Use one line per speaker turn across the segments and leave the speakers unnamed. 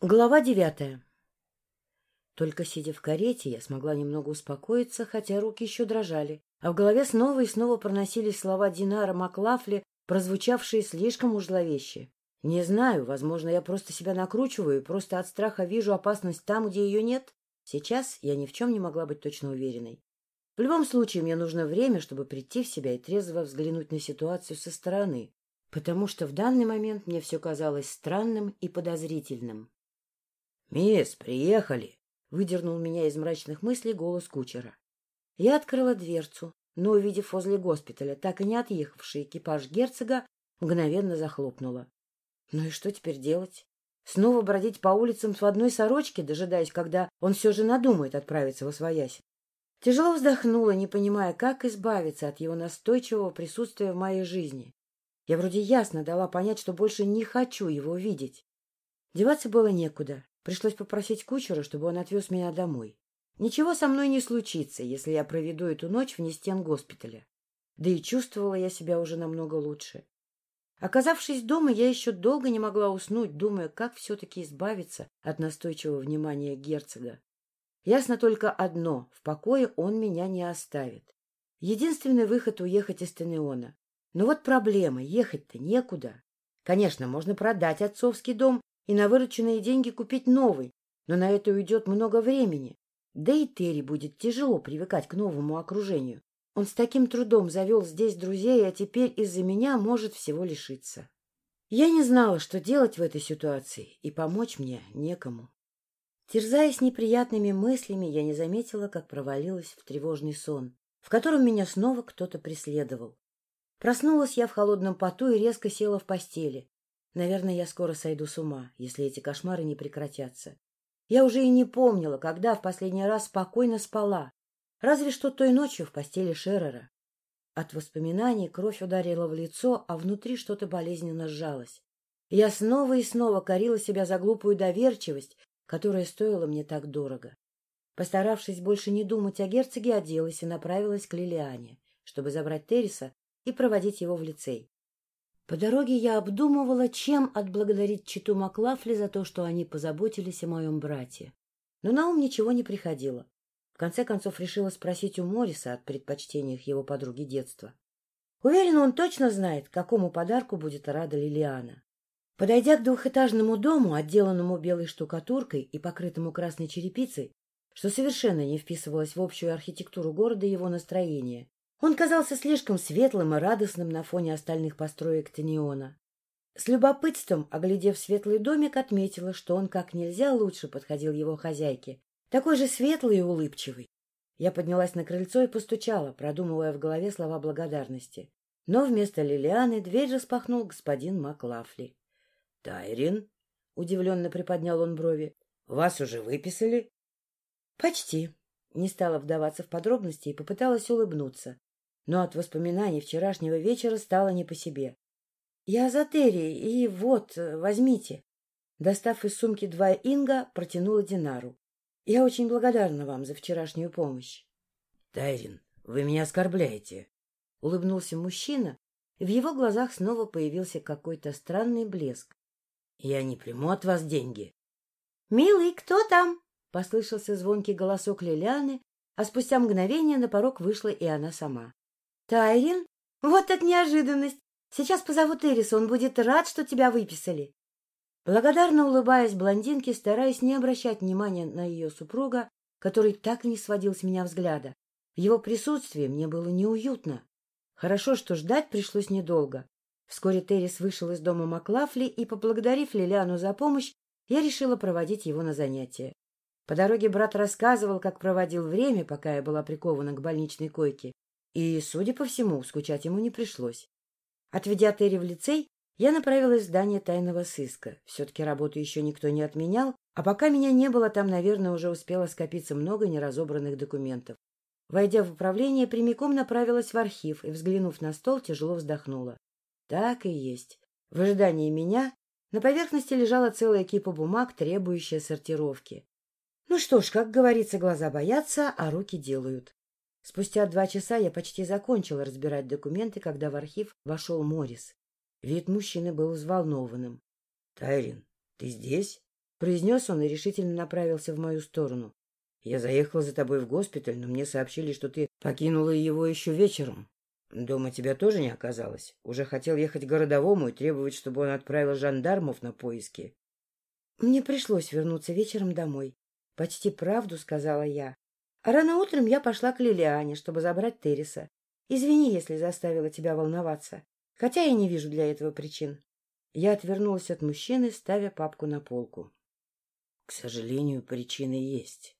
Глава девятая Только сидя в карете, я смогла немного успокоиться, хотя руки еще дрожали, а в голове снова и снова проносились слова Динара Маклафли, прозвучавшие слишком уж зловеще. Не знаю, возможно, я просто себя накручиваю и просто от страха вижу опасность там, где ее нет. Сейчас я ни в чем не могла быть точно уверенной. В любом случае, мне нужно время, чтобы прийти в себя и трезво взглянуть на ситуацию со стороны, потому что в данный момент мне все казалось странным и подозрительным.
— Мисс, приехали!
— выдернул меня из мрачных мыслей голос кучера. Я открыла дверцу, но, увидев возле госпиталя так и не отъехавший экипаж герцога, мгновенно захлопнула. Ну и что теперь делать? Снова бродить по улицам в одной сорочке, дожидаясь, когда он все же надумает отправиться во своясь? Тяжело вздохнула, не понимая, как избавиться от его настойчивого присутствия в моей жизни. Я вроде ясно дала понять, что больше не хочу его видеть. Деваться было некуда. Пришлось попросить кучера, чтобы он отвез меня домой. Ничего со мной не случится, если я проведу эту ночь вне стен госпиталя. Да и чувствовала я себя уже намного лучше. Оказавшись дома, я еще долго не могла уснуть, думая, как все-таки избавиться от настойчивого внимания герцога. Ясно только одно — в покое он меня не оставит. Единственный выход — уехать из Тенеона. Но вот проблема — ехать-то некуда. Конечно, можно продать отцовский дом и на вырученные деньги купить новый, но на это уйдет много времени. Да и Терри будет тяжело привыкать к новому окружению. Он с таким трудом завел здесь друзей, а теперь из-за меня может всего лишиться. Я не знала, что делать в этой ситуации, и помочь мне некому. Терзаясь неприятными мыслями, я не заметила, как провалилась в тревожный сон, в котором меня снова кто-то преследовал. Проснулась я в холодном поту и резко села в постели. Наверное, я скоро сойду с ума, если эти кошмары не прекратятся. Я уже и не помнила, когда в последний раз спокойно спала, разве что той ночью в постели Шеррера. От воспоминаний кровь ударила в лицо, а внутри что-то болезненно сжалось. Я снова и снова корила себя за глупую доверчивость, которая стоила мне так дорого. Постаравшись больше не думать о герцоге, оделась и направилась к Лилиане, чтобы забрать Терриса и проводить его в лицей. По дороге я обдумывала, чем отблагодарить Читу Маклафли за то, что они позаботились о моем брате. Но на ум ничего не приходило. В конце концов решила спросить у Мориса о предпочтениях его подруги детства. Уверена, он точно знает, какому подарку будет рада Лилиана. Подойдя к двухэтажному дому, отделанному белой штукатуркой и покрытому красной черепицей, что совершенно не вписывалось в общую архитектуру города и его настроение, он казался слишком светлым и радостным на фоне остальных построек Тениона. С любопытством, оглядев светлый домик, отметила, что он как нельзя лучше подходил его хозяйке, такой же светлый и улыбчивый. Я поднялась на крыльцо и постучала, продумывая в голове слова благодарности. Но вместо Лилианы дверь распахнул господин Маклафли. — Тайрин? — удивленно приподнял он брови. — Вас уже выписали? — Почти. Не стала вдаваться в подробности и попыталась улыбнуться но от воспоминаний вчерашнего вечера стало не по себе. — Я за Терри, и вот, возьмите. Достав из сумки два инга, протянула Динару. — Я очень благодарна вам за вчерашнюю помощь.
— Тайрин, вы меня оскорбляете.
— улыбнулся мужчина, и в его глазах снова появился какой-то странный блеск.
— Я не приму от вас деньги.
— Милый, кто там? — послышался звонкий голосок Лилианы, а спустя мгновение на порог вышла и она сама. Тайрин? Вот так неожиданность! Сейчас позову Терриса, он будет рад, что тебя выписали. Благодарно улыбаясь блондинке, стараясь не обращать внимания на ее супруга, который так и не сводил с меня взгляда. В его присутствии мне было неуютно. Хорошо, что ждать пришлось недолго. Вскоре Террис вышел из дома Маклафли, и, поблагодарив Лилиану за помощь, я решила проводить его на занятия. По дороге брат рассказывал, как проводил время, пока я была прикована к больничной койке, и, судя по всему, скучать ему не пришлось. Отведя Терри в лицей, я направилась в здание тайного сыска. Все-таки работу еще никто не отменял, а пока меня не было, там, наверное, уже успело скопиться много неразобранных документов. Войдя в управление, прямиком направилась в архив и, взглянув на стол, тяжело вздохнула. Так и есть. В ожидании меня на поверхности лежала целая кипа бумаг, требующая сортировки. Ну что ж, как говорится, глаза боятся, а руки делают. Спустя два часа я почти закончила разбирать документы, когда в архив вошел Морис. Вид мужчины был взволнованным.
— Тайрин, ты здесь?
— произнес он и решительно направился в мою сторону.
— Я заехал за тобой в госпиталь, но мне сообщили, что ты покинула его еще вечером. Дома тебя тоже не оказалось. Уже хотел ехать к городовому и требовать, чтобы он отправил жандармов на поиски.
Мне пришлось вернуться вечером домой. Почти правду сказала я. Рано утром я пошла к Лилиане, чтобы забрать Терриса. Извини, если заставила тебя волноваться. Хотя я не вижу для этого причин. Я отвернулась от мужчины, ставя папку на полку.
— К сожалению, причины есть.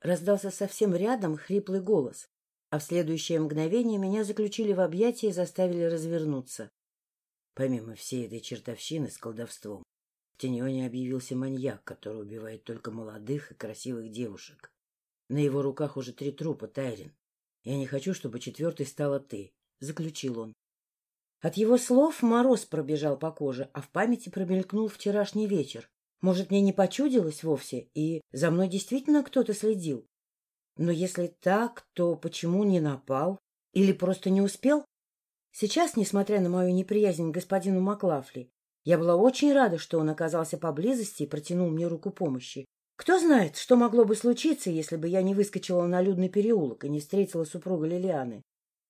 Раздался совсем рядом хриплый голос, а в следующее мгновение меня заключили в объятия и заставили развернуться.
Помимо всей этой чертовщины с колдовством, в Тиньоне объявился маньяк, который убивает только молодых и красивых девушек. На его руках уже три трупа, Тайрин. Я не хочу, чтобы четвертой стала ты, — заключил он.
От его слов мороз пробежал по коже, а в памяти промелькнул вчерашний вечер. Может, мне не почудилось вовсе, и за мной действительно кто-то следил? Но если так, то почему не напал? Или просто не успел? Сейчас, несмотря на мою неприязнь к господину Маклафли, я была очень рада, что он оказался поблизости и протянул мне руку помощи. Кто знает, что могло бы случиться, если бы я не выскочила на людный переулок и не встретила супруга Лилианы.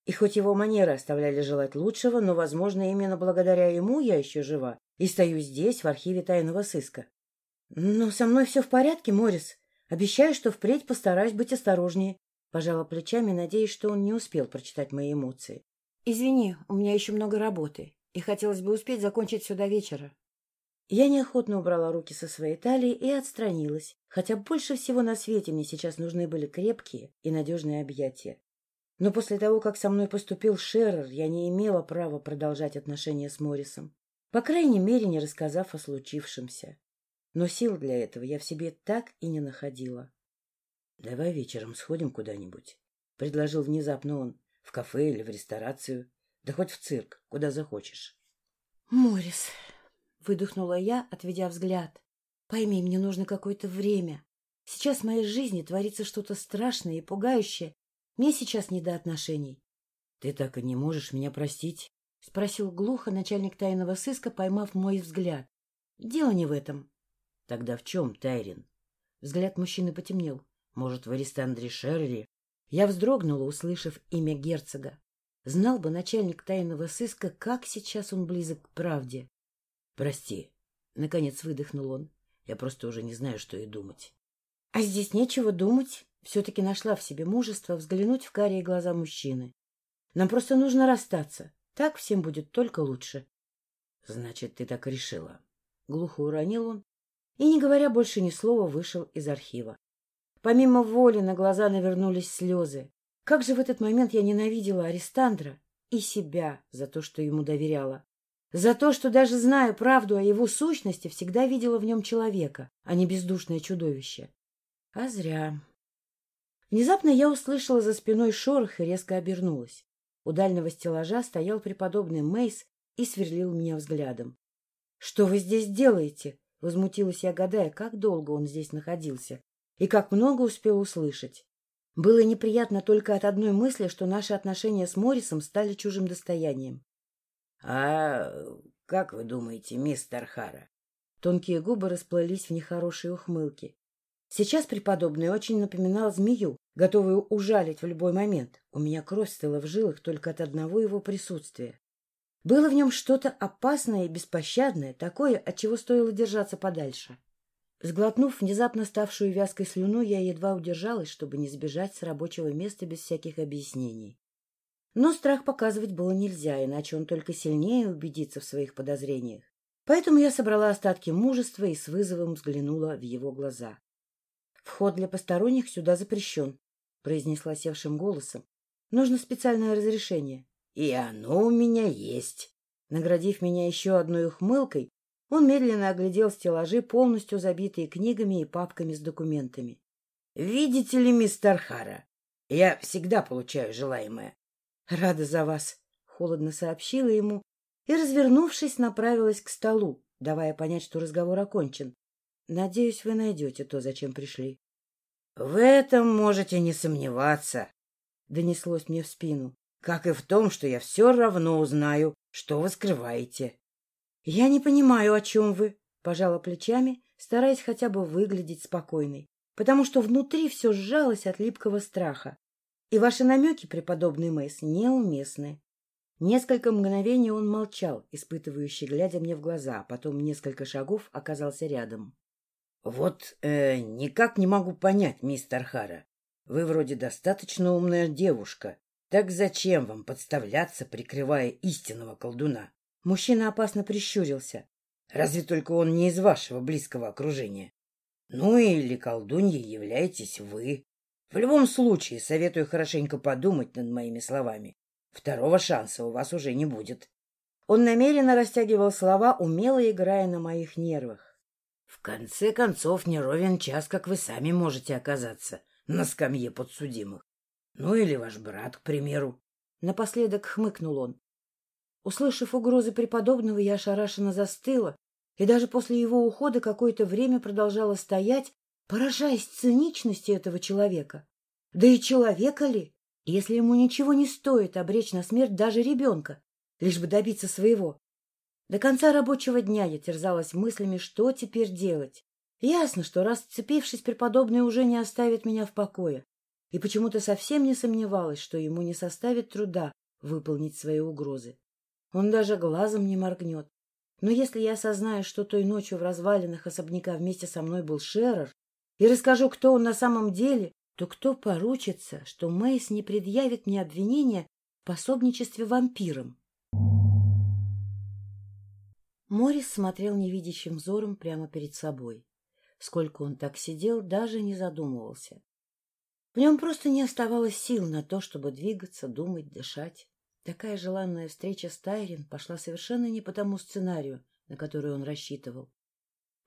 И хоть его манеры оставляли желать лучшего, но, возможно, именно благодаря ему я еще жива и стою здесь, в архиве тайного сыска. Но со мной все в порядке, Морис. Обещаю, что впредь постараюсь быть осторожнее. Пожала плечами, надеясь, что он не успел прочитать мои эмоции. Извини, у меня еще много работы, и хотелось бы успеть закончить до вечера. Я неохотно убрала руки со своей талии и отстранилась, хотя больше всего на свете мне сейчас нужны были крепкие и надежные объятия. Но после того, как со мной поступил Шеррер, я не имела права продолжать отношения с Моррисом, по крайней мере, не рассказав о случившемся. Но сил для этого я в себе так и не находила.
— Давай вечером сходим куда-нибудь, — предложил внезапно он, — в кафе или в ресторацию, да хоть в цирк, куда захочешь.
— Моррис, — выдохнула я, отведя взгляд, — пойми, мне нужно какое-то время. Сейчас в моей жизни творится что-то страшное и пугающее, мне сейчас не до отношений.
— Ты так и не можешь меня простить?
— спросил глухо начальник тайного сыска, поймав мой взгляд. — Дело не в этом.
— Тогда в чем, Тайрин?
Взгляд мужчины потемнел.
— Может, в Аристандре Шерри?
Я вздрогнула, услышав имя герцога. Знал бы начальник тайного сыска, как сейчас он близок к правде.
— Прости, — наконец выдохнул он. Я просто уже не знаю, что и думать.
— А здесь нечего думать все-таки нашла в себе мужество взглянуть в карие глаза мужчины. Нам просто нужно расстаться. Так всем будет только лучше.
— Значит, ты так решила?
Глухо уронил он и, не говоря больше ни слова, вышел из архива. Помимо воли на глаза навернулись слезы. Как же в этот момент я ненавидела Арестандра и себя за то, что ему доверяла. За то, что даже зная правду о его сущности, всегда видела в нем человека, а не бездушное чудовище. А зря. Внезапно я услышала за спиной шорох и резко обернулась. У дальнего стеллажа стоял преподобный Мейс и сверлил меня взглядом. — Что вы здесь делаете? — возмутилась я, гадая, как долго он здесь находился и как много успел услышать. Было неприятно только от одной мысли, что наши отношения с Моррисом стали чужим достоянием.
— А как вы думаете, мистер Хара?
Тонкие губы расплылись в нехорошей ухмылке. Сейчас преподобный очень напоминал змею, готовую ужалить в любой момент. У меня кровь стыла в жилах только от одного его присутствия. Было в нем что-то опасное и беспощадное, такое, от чего стоило держаться подальше. Сглотнув внезапно ставшую вязкой слюну, я едва удержалась, чтобы не сбежать с рабочего места без всяких объяснений. Но страх показывать было нельзя, иначе он только сильнее убедится в своих подозрениях. Поэтому я собрала остатки мужества и с вызовом взглянула в его глаза. Вход для посторонних сюда запрещен, — произнесла севшим голосом. — Нужно специальное разрешение.
— И оно у меня есть.
Наградив меня еще одной ухмылкой, он медленно оглядел стеллажи, полностью забитые книгами и папками с документами.
— Видите ли, мистер Хара, я всегда получаю желаемое.
— Рада за вас, — холодно сообщила ему и, развернувшись, направилась к столу, давая понять, что разговор окончен. Надеюсь, вы найдете то, зачем пришли.
— В этом можете не сомневаться, —
донеслось мне в спину.
— Как и в том, что я все равно узнаю, что вы скрываете.
— Я не понимаю, о чем вы, — пожала плечами, стараясь хотя бы выглядеть спокойной, потому что внутри все сжалось от липкого страха. И ваши намеки, преподобный Мэйс, неуместны. Несколько мгновений он молчал, испытывающий, глядя мне в глаза, а потом несколько шагов оказался рядом.
— Вот э, никак не могу понять, мистер Хара. Вы вроде достаточно умная девушка. Так зачем вам подставляться, прикрывая истинного колдуна?
Мужчина опасно прищурился.
Разве только он не из вашего близкого окружения. Ну или колдуньей являетесь вы. В любом случае, советую хорошенько подумать над моими словами. Второго шанса у вас уже не будет.
Он намеренно растягивал слова, умело играя на моих нервах.
В конце концов, не ровен час, как вы сами можете оказаться на скамье подсудимых. Ну или ваш брат, к примеру.
Напоследок хмыкнул он. Услышав угрозы преподобного, я ошарашенно застыла, и даже после его ухода какое-то время продолжала стоять, поражаясь циничности этого человека. Да и человека ли, если ему ничего не стоит обречь на смерть даже ребенка, лишь бы добиться своего? До конца рабочего дня я терзалась мыслями, что теперь делать. Ясно, что расцепившись, преподобный уже не оставит меня в покое. И почему-то совсем не сомневалась, что ему не составит труда выполнить свои угрозы. Он даже глазом не моргнет. Но если я осознаю, что той ночью в развалинах особняка вместе со мной был Шерер, и расскажу, кто он на самом деле, то кто поручится, что Мэйс не предъявит мне обвинения в пособничестве вампирам? Морис смотрел невидящим взором прямо перед собой. Сколько он так сидел, даже не задумывался. В нем просто не оставалось сил на то, чтобы двигаться, думать, дышать. Такая желанная встреча с Тайрин пошла совершенно не по тому сценарию, на который он рассчитывал.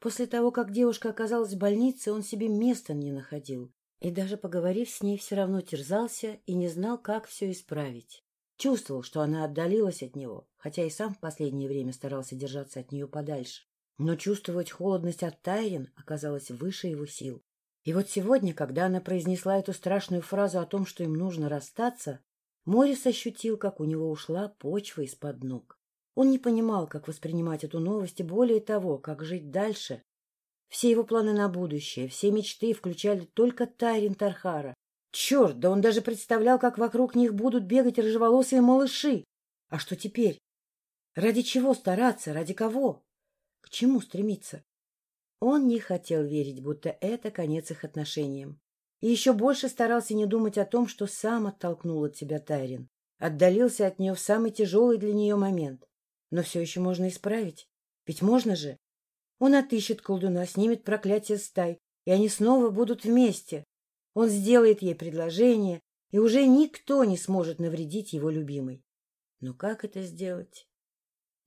После того, как девушка оказалась в больнице, он себе места не находил. И даже поговорив с ней, все равно терзался и не знал, как все исправить. Чувствовал, что она отдалилась от него, хотя и сам в последнее время старался держаться от нее подальше. Но чувствовать холодность от Тайрин оказалось выше его сил. И вот сегодня, когда она произнесла эту страшную фразу о том, что им нужно расстаться, Морис ощутил, как у него ушла почва из-под ног. Он не понимал, как воспринимать эту новость, и более того, как жить дальше. Все его планы на будущее, все мечты включали только Тайрин Тархара. Черт, да он даже представлял, как вокруг них будут бегать рыжеволосые малыши. А что теперь? Ради чего стараться? Ради кого? К чему стремиться? Он не хотел верить, будто это конец их отношениям. И еще больше старался не думать о том, что сам оттолкнул от себя Тайрин. Отдалился от нее в самый тяжелый для нее момент. Но все еще можно исправить. Ведь можно же. Он отыщет колдуна, снимет проклятие стай, и они снова будут вместе. Он сделает ей предложение, и уже никто не сможет навредить его любимой. Но как это сделать?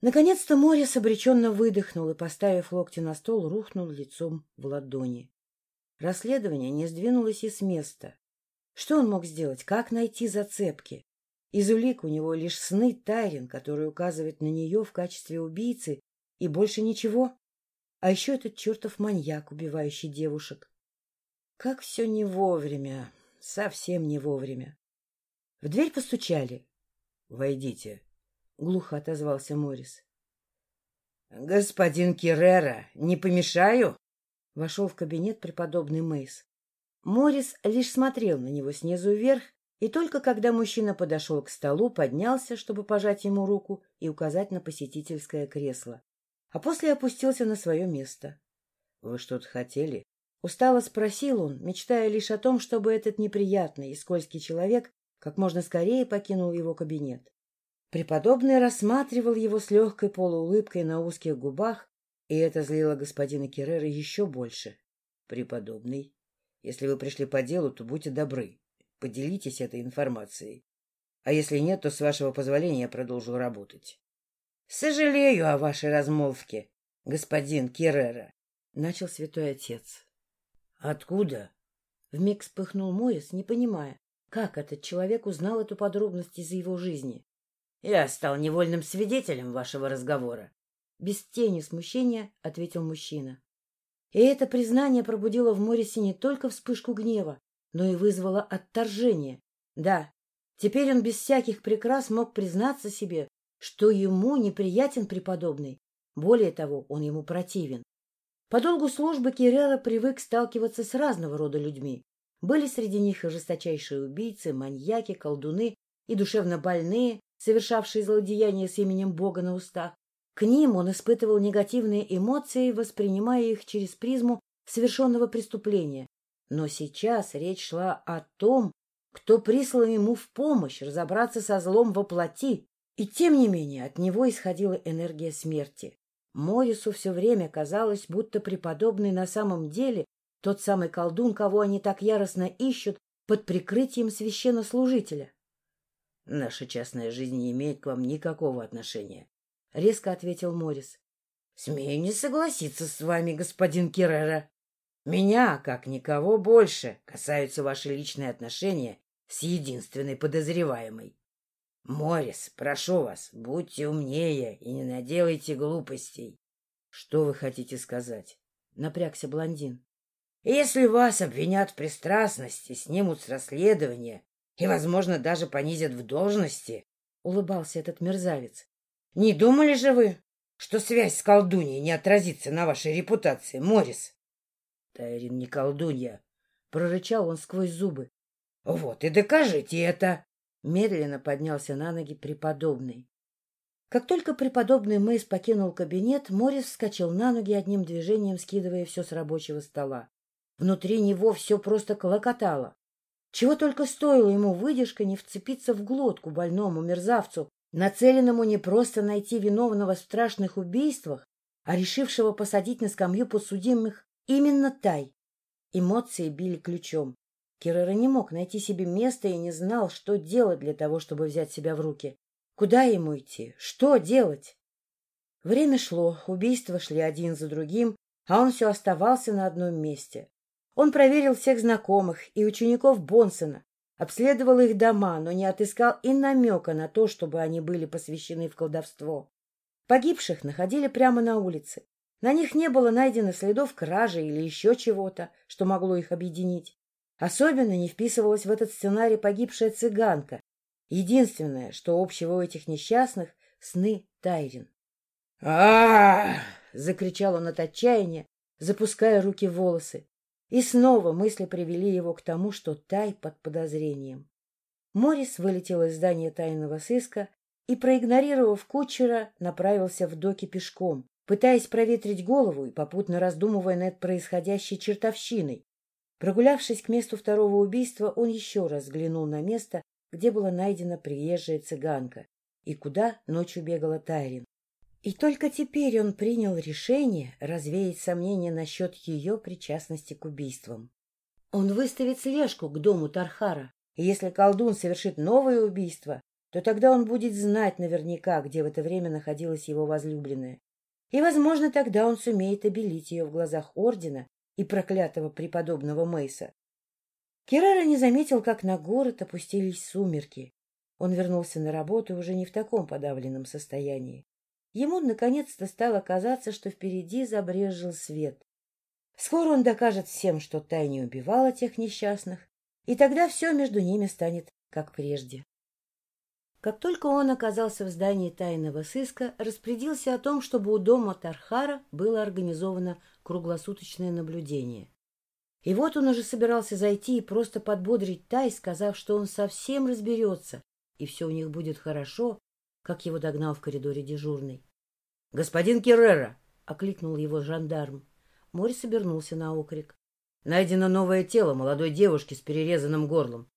Наконец-то Морис обреченно выдохнул и, поставив локти на стол, рухнул лицом в ладони. Расследование не сдвинулось и с места. Что он мог сделать? Как найти зацепки? Из улик у него лишь сны Тайрин, который указывает на нее в качестве убийцы, и больше ничего. А еще этот чертов маньяк, убивающий девушек. Как все не вовремя, совсем не вовремя. В дверь постучали. — Войдите, — глухо отозвался Морис. Господин Киррера, не помешаю? Вошел в кабинет преподобный Мейс. Морис лишь смотрел на него снизу вверх, и только когда мужчина подошел к столу, поднялся, чтобы пожать ему руку и указать на посетительское кресло. А после опустился на свое место. — Вы что-то хотели? Устало спросил он, мечтая лишь о том, чтобы этот неприятный и скользкий человек как можно скорее покинул его кабинет. Преподобный рассматривал его с легкой полуулыбкой на узких губах, и это злило господина Керрера еще больше. — Преподобный, если вы пришли по делу, то будьте добры, поделитесь этой информацией. А если нет, то, с вашего позволения, я продолжу работать. — Сожалею о вашей размолвке, господин Керрера, — начал святой отец. — Откуда? Вмиг вспыхнул Моис, не понимая, как этот человек узнал эту подробность из его жизни. Я стал невольным свидетелем вашего разговора. Без тени смущения ответил мужчина. И это признание пробудило в Морисе не только вспышку гнева, но и вызвало отторжение. Да, теперь он без всяких прикрас мог признаться себе, что ему неприятен преподобный. Более того, он ему противен. По долгу службы Кирера привык сталкиваться с разного рода людьми. Были среди них и жесточайшие убийцы, маньяки, колдуны и душевно больные, совершавшие злодеяния с именем Бога на устах. К ним он испытывал негативные эмоции, воспринимая их через призму совершенного преступления. Но сейчас речь шла о том, кто прислал ему в помощь разобраться со злом во плоти. И тем не менее от него исходила энергия смерти. Морису все время казалось, будто преподобный на самом деле тот самый колдун, кого они так яростно ищут под прикрытием священнослужителя.
— Наша частная жизнь не имеет к вам никакого отношения, — резко ответил Морис. — Смею не согласиться с вами, господин Керрера. Меня, как никого больше, касаются ваши личные отношения с единственной подозреваемой. Морис, прошу вас, будьте умнее и не наделайте глупостей. Что вы хотите сказать? Напрягся блондин. Если вас обвинят в пристрастности, снимут с расследования и, возможно, даже понизят в должности, улыбался этот мерзавец. Не думали же вы, что связь с колдуньей не отразится на вашей репутации, Морис? Тайрин не колдунья, прорычал он сквозь зубы. Вот и докажите это. Медленно поднялся на ноги преподобный.
Как только преподобный Мэйс покинул кабинет, Морис вскочил на ноги одним движением, скидывая все с рабочего стола. Внутри него все просто колокотало. Чего только стоило ему выдержка не вцепиться в глотку больному мерзавцу, нацеленному не просто найти виновного в страшных убийствах, а решившего посадить на скамью подсудимых именно Тай. Эмоции били ключом. Керрера не мог найти себе места и не знал, что делать для того, чтобы взять себя в руки. Куда ему идти? Что делать? Время шло, убийства шли один за другим, а он все оставался на одном месте. Он проверил всех знакомых и учеников Бонсона, обследовал их дома, но не отыскал и намека на то, чтобы они были посвящены в колдовство. Погибших находили прямо на улице. На них не было найдено следов кражи или еще чего-то, что могло их объединить. Особенно не вписывалась в этот сценарий погибшая цыганка. Единственное, что общего у этих несчастных — сны Тайрин.
а
закричал он от отчаяния, запуская руки в волосы. И снова мысли привели его к тому, что Тай под подозрением. Морис вылетел из здания тайного сыска и, проигнорировав кучера, направился в доки пешком, пытаясь проветрить голову и попутно раздумывая над происходящей чертовщиной, Прогулявшись к месту второго убийства, он еще раз взглянул на место, где была найдена приезжая цыганка и куда ночью бегала Тайрин. И только теперь он принял решение развеять сомнения насчет ее причастности к убийствам. Он выставит слежку к дому Тархара, и если колдун совершит новое убийство, то тогда он будет знать наверняка, где в это время находилась его возлюбленная. И, возможно, тогда он сумеет обелить ее в глазах Ордена и проклятого преподобного Мейса. Керара не заметил, как на город опустились сумерки. Он вернулся на работу уже не в таком подавленном состоянии. Ему наконец-то стало казаться, что впереди забрежил свет. Скоро он докажет всем, что Тай не убивала тех несчастных, и тогда все между ними станет как прежде. Как только он оказался в здании тайного сыска, распорядился о том, чтобы у дома Тархара было организовано круглосуточное наблюдение. И вот он уже собирался зайти и просто подбодрить Тай, сказав, что он совсем разберется, и все у них будет хорошо, как его догнал в коридоре дежурный.
— Господин Керрера!
— окликнул его жандарм. Морис обернулся на окрик.
— Найдено новое тело молодой девушки с перерезанным горлом.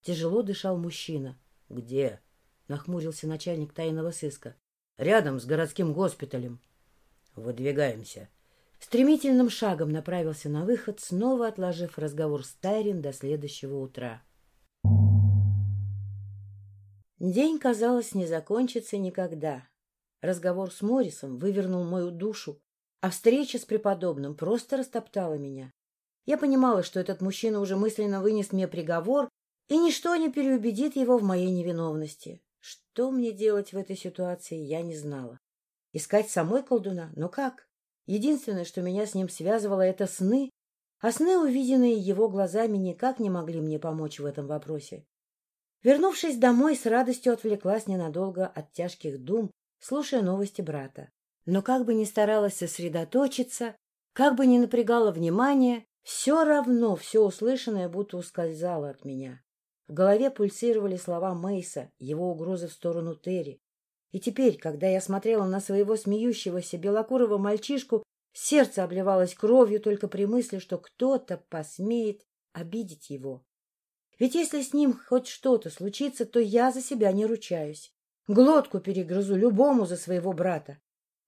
Тяжело дышал мужчина.
— Где?
— нахмурился начальник тайного сыска.
— Рядом с городским госпиталем. — Выдвигаемся.
Стремительным шагом направился на выход, снова отложив разговор с Тайрин до следующего утра. День, казалось, не закончится никогда. Разговор с Моррисом вывернул мою душу, а встреча с преподобным просто растоптала меня. Я понимала, что этот мужчина уже мысленно вынес мне приговор, и ничто не переубедит его в моей невиновности. Что мне делать в этой ситуации, я не знала. Искать самой колдуна? Но как? Единственное, что меня с ним связывало, это сны, а сны, увиденные его глазами, никак не могли мне помочь в этом вопросе. Вернувшись домой, с радостью отвлеклась ненадолго от тяжких дум, слушая новости брата. Но как бы ни старалась сосредоточиться, Как бы ни напрягало внимание, все равно все услышанное будто ускользало от меня. В голове пульсировали слова Мейса, его угрозы в сторону Терри. И теперь, когда я смотрела на своего смеющегося белокурого мальчишку, сердце обливалось кровью только при мысли, что кто-то посмеет обидеть его. Ведь если с ним хоть что-то случится, то я за себя не ручаюсь. Глотку перегрызу любому за своего брата.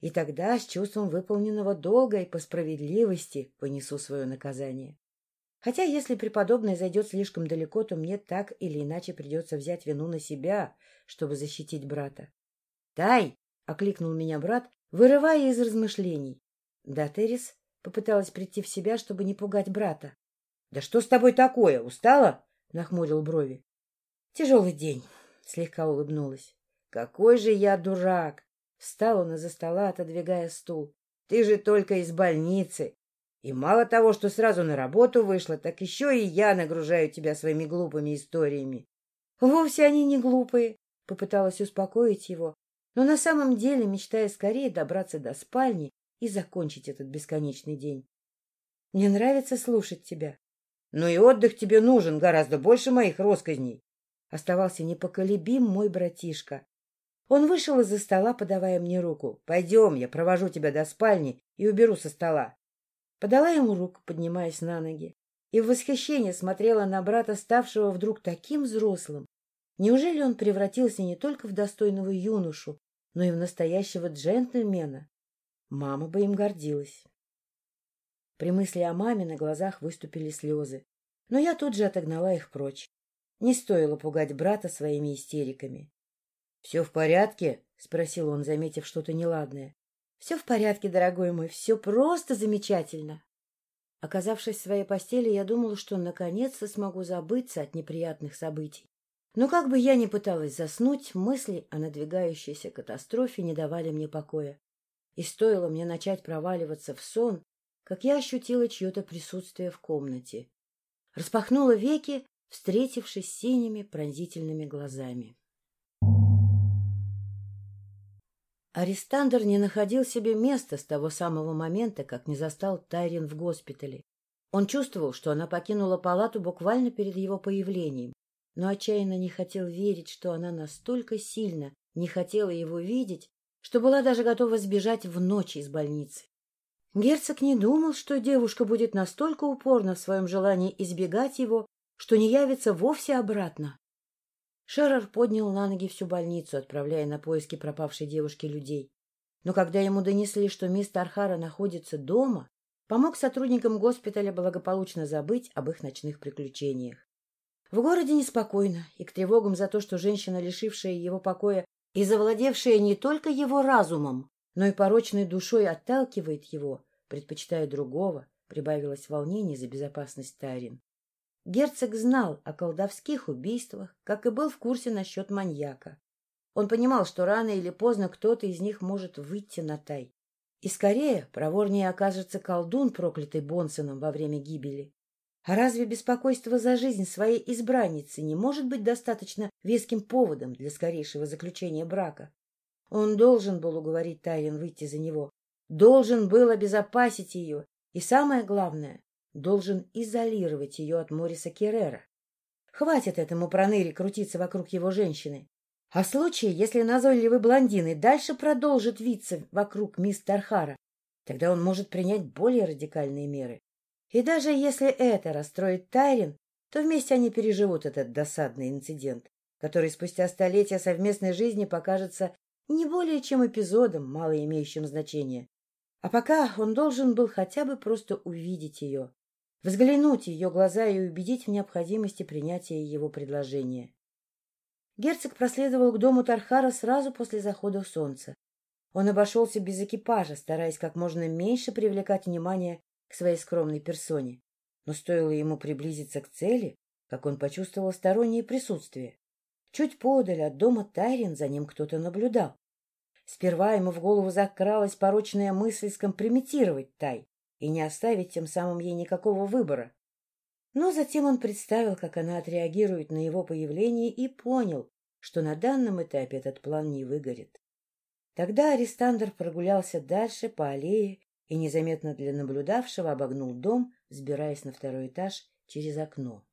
И тогда с чувством выполненного долга и по справедливости понесу свое наказание. Хотя если преподобный зайдет слишком далеко, то мне так или иначе придется взять вину на себя, чтобы защитить брата. — Тай! — окликнул меня брат, вырывая из размышлений. Да, Террис попыталась прийти в себя, чтобы не пугать брата. — Да что с тобой такое? Устала? — нахмурил брови. — Тяжелый день, — слегка улыбнулась. — Какой же я дурак! Встал он из-за стола, отодвигая стул. — Ты же только из больницы. И мало того, что сразу на работу вышла, так еще и я нагружаю тебя своими глупыми историями. — Вовсе они не глупые, — попыталась успокоить его, но на самом деле мечтая скорее добраться до спальни и закончить этот бесконечный день. — Мне нравится слушать тебя. — Ну и отдых тебе нужен гораздо больше моих росказней. Оставался непоколебим мой братишка. Он вышел из-за стола, подавая мне руку. — Пойдем, я провожу тебя до спальни и уберу со стола. Подала ему руку, поднимаясь на ноги, и в восхищении смотрела на брата, ставшего вдруг таким взрослым. Неужели он превратился не только в достойного юношу, но и в настоящего джентльмена? Мама бы им гордилась. При мысли о маме на глазах выступили слезы, но я тут же отогнала их прочь. Не стоило пугать брата своими истериками. — Все в порядке? — спросил он, заметив что-то неладное. — Все в порядке, дорогой мой, все просто замечательно. Оказавшись в своей постели, я думала, что наконец-то смогу забыться от неприятных событий. Но как бы я ни пыталась заснуть, мысли о надвигающейся катастрофе не давали мне покоя. И стоило мне начать проваливаться в сон, как я ощутила чье-то присутствие в комнате. Распахнула веки, встретившись синими пронзительными глазами. Арестандр не находил себе места с того самого момента, как не застал Тайрин в госпитале. Он чувствовал, что она покинула палату буквально перед его появлением, но отчаянно не хотел верить, что она настолько сильно не хотела его видеть, что была даже готова сбежать в ночь из больницы. Герцог не думал, что девушка будет настолько упорна в своем желании избегать его, что не явится вовсе обратно. Шерер поднял на ноги всю больницу, отправляя на поиски пропавшей девушки людей. Но когда ему донесли, что мистер Архара находится дома, помог сотрудникам госпиталя благополучно забыть об их ночных приключениях. В городе неспокойно, и к тревогам за то, что женщина, лишившая его покоя и завладевшая не только его разумом, но и порочной душой отталкивает его, предпочитая другого, прибавилось волнение за безопасность Тарин. Герцог знал о колдовских убийствах, как и был в курсе насчет маньяка. Он понимал, что рано или поздно кто-то из них может выйти на тай. И скорее проворнее окажется колдун, проклятый Бонсоном во время гибели. А разве беспокойство за жизнь своей избранницы не может быть достаточно веским поводом для скорейшего заключения брака? Он должен был уговорить Тайрин выйти за него, должен был обезопасить ее и, самое главное, должен изолировать ее от Мориса Керрера. Хватит этому проныре крутиться вокруг его женщины. А в случае, если назойливый блондин и дальше продолжит виться вокруг мисс Тархара, тогда он может принять более радикальные меры. И даже если это расстроит Тайрин, то вместе они переживут этот досадный инцидент, который спустя столетия совместной жизни покажется не более чем эпизодом, мало имеющим значения. А пока он должен был хотя бы просто увидеть ее, взглянуть в ее глаза и убедить в необходимости принятия его предложения. Герцог проследовал к дому Тархара сразу после захода солнца. Он обошелся без экипажа, стараясь как можно меньше привлекать внимание к своей скромной персоне. Но стоило ему приблизиться к цели, как он почувствовал стороннее присутствие. Чуть подаль от дома Тайрин за ним кто-то наблюдал. Сперва ему в голову закралась порочная мысль скомпрометировать Тай, и не оставить тем самым ей никакого выбора. Но затем он представил, как она отреагирует на его появление и понял, что на данном этапе этот план не выгорит. Тогда Арестандр прогулялся дальше по аллее и незаметно для наблюдавшего обогнул дом, взбираясь на второй этаж через окно.